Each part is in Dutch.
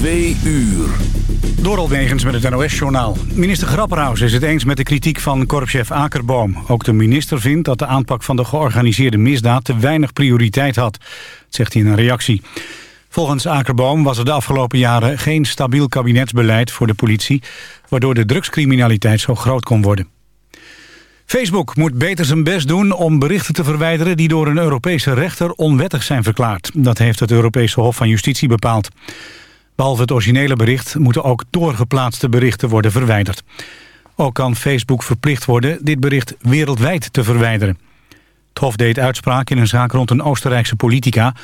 Twee uur. Door Wegens met het NOS-journaal. Minister Grapperhaus is het eens met de kritiek van korpschef Akerboom. Ook de minister vindt dat de aanpak van de georganiseerde misdaad... te weinig prioriteit had, zegt hij in een reactie. Volgens Akerboom was er de afgelopen jaren geen stabiel kabinetsbeleid voor de politie... waardoor de drugscriminaliteit zo groot kon worden. Facebook moet beter zijn best doen om berichten te verwijderen... die door een Europese rechter onwettig zijn verklaard. Dat heeft het Europese Hof van Justitie bepaald. Behalve het originele bericht moeten ook doorgeplaatste berichten worden verwijderd. Ook kan Facebook verplicht worden dit bericht wereldwijd te verwijderen. Het Hof deed uitspraak in een zaak rond een Oostenrijkse politica.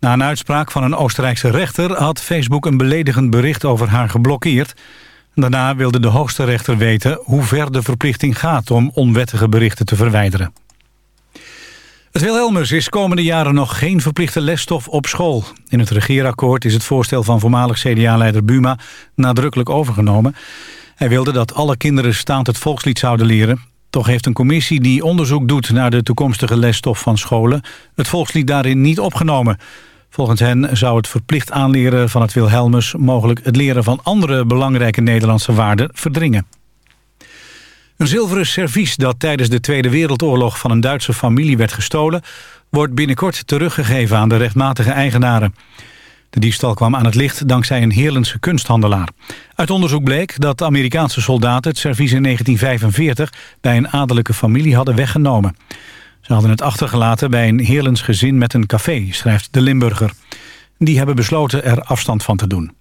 Na een uitspraak van een Oostenrijkse rechter had Facebook een beledigend bericht over haar geblokkeerd. Daarna wilde de hoogste rechter weten hoe ver de verplichting gaat om onwettige berichten te verwijderen. Het Wilhelmus is komende jaren nog geen verplichte lesstof op school. In het regeerakkoord is het voorstel van voormalig CDA-leider Buma nadrukkelijk overgenomen. Hij wilde dat alle kinderen staand het volkslied zouden leren. Toch heeft een commissie die onderzoek doet naar de toekomstige lesstof van scholen... het volkslied daarin niet opgenomen. Volgens hen zou het verplicht aanleren van het Wilhelmus... mogelijk het leren van andere belangrijke Nederlandse waarden verdringen. Een zilveren servies dat tijdens de Tweede Wereldoorlog van een Duitse familie werd gestolen... wordt binnenkort teruggegeven aan de rechtmatige eigenaren. De diefstal kwam aan het licht dankzij een Heerlense kunsthandelaar. Uit onderzoek bleek dat Amerikaanse soldaten het servies in 1945... bij een adellijke familie hadden weggenomen. Ze hadden het achtergelaten bij een Heerlens gezin met een café, schrijft de Limburger. Die hebben besloten er afstand van te doen.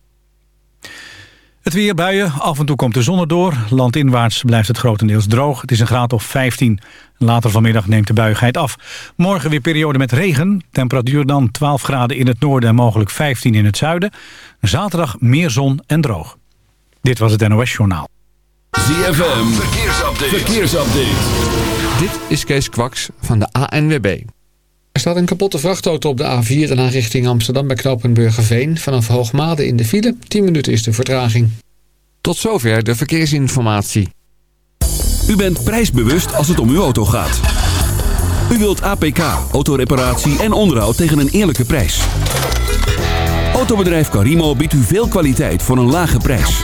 Het weer buien, af en toe komt de zon erdoor. Landinwaarts blijft het grotendeels droog. Het is een graad of 15. Later vanmiddag neemt de buigheid af. Morgen weer periode met regen. Temperatuur dan 12 graden in het noorden en mogelijk 15 in het zuiden. Zaterdag meer zon en droog. Dit was het NOS Journaal. ZFM, verkeersupdate. verkeersupdate. Dit is Kees Kwaks van de ANWB. Er staat een kapotte vrachtauto op de A4 daarna richting Amsterdam bij knooppunt Burgerveen. Vanaf Hoogmade in de file, 10 minuten is de vertraging. Tot zover de verkeersinformatie. U bent prijsbewust als het om uw auto gaat. U wilt APK, autoreparatie en onderhoud tegen een eerlijke prijs. Autobedrijf Carimo biedt u veel kwaliteit voor een lage prijs.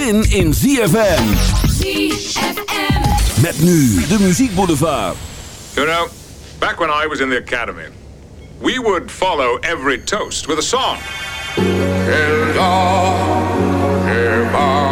zin in ZFM. ZFM. Met nu de Muziek Boulevard. You know, back when I was in the academy, we would follow every toast with a song. Tjena,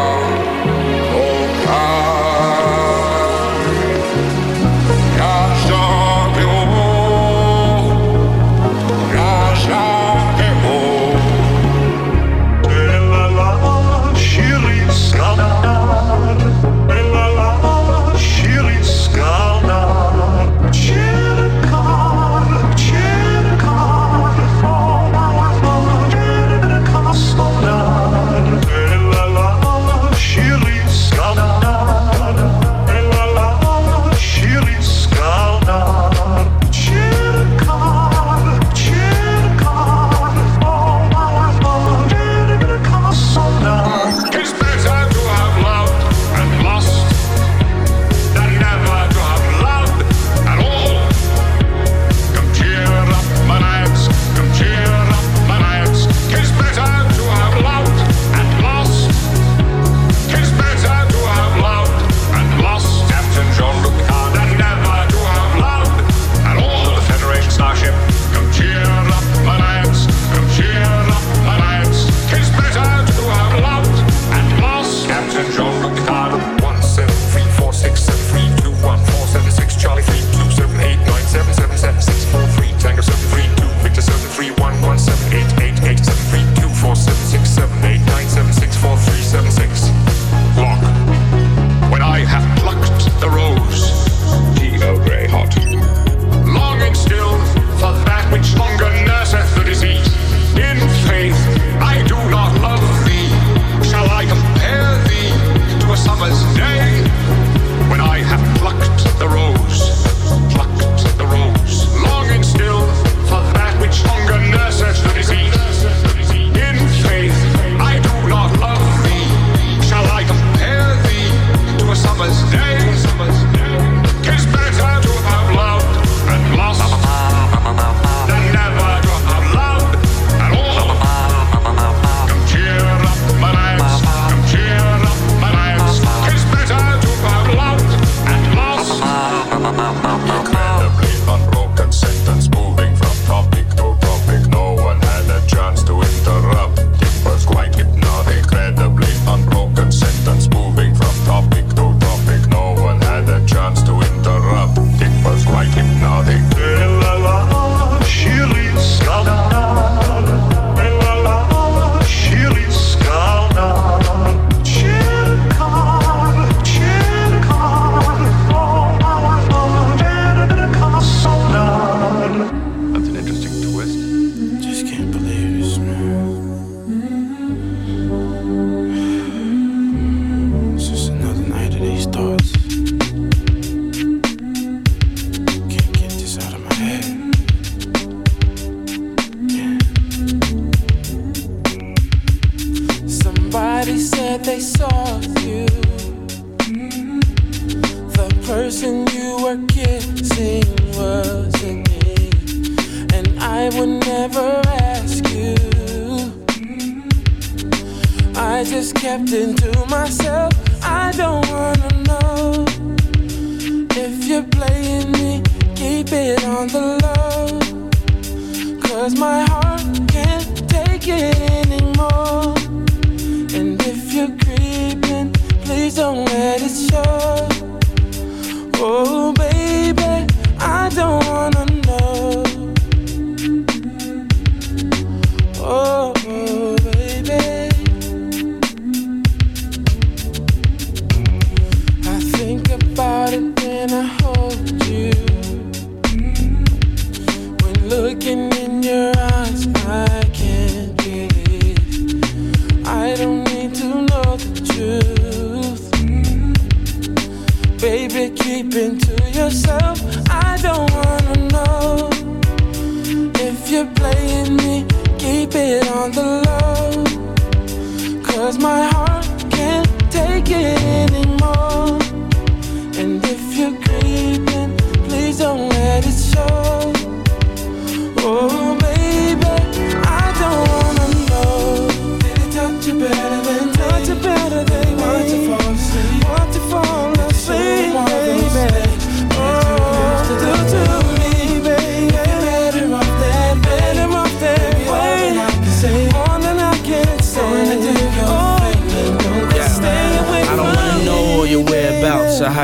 my heart can't take it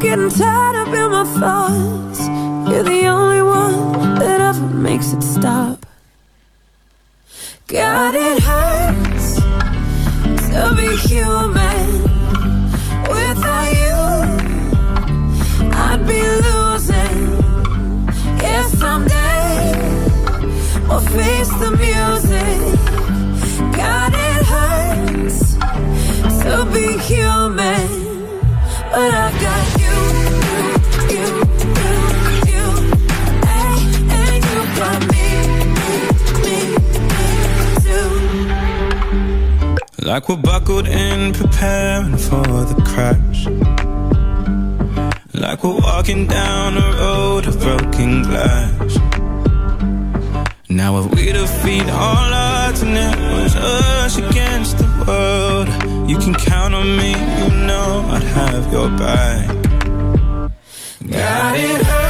getting tied up in my thoughts all odds and it was us against the world. You can count on me, you know I'd have your back. Got it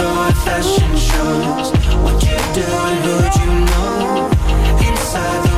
Playboy fashion shows. What you do and who you know? Inside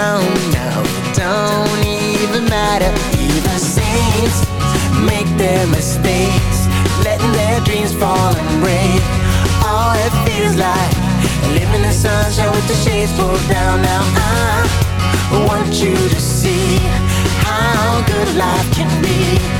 It don't, it don't even matter. Even saints make their mistakes, letting their dreams fall and break. Oh, it feels like living in sunshine with the shades pulled down. Now I want you to see how good life can be.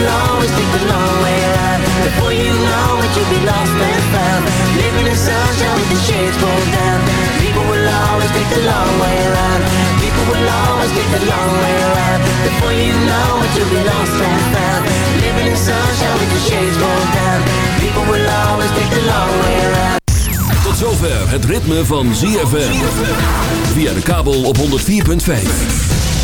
Will always take the long way around. Before you know it, you'll be lost and found. Living in sunshine with the shades pulled down. People will always take the long way around. People will always take the long way around. Before you know it, you'll be lost and found. Living in sunshine with the shades pulled down. People will always take the long way around. Tot zover het ritme van ZFM. Via de kabel op 104.5.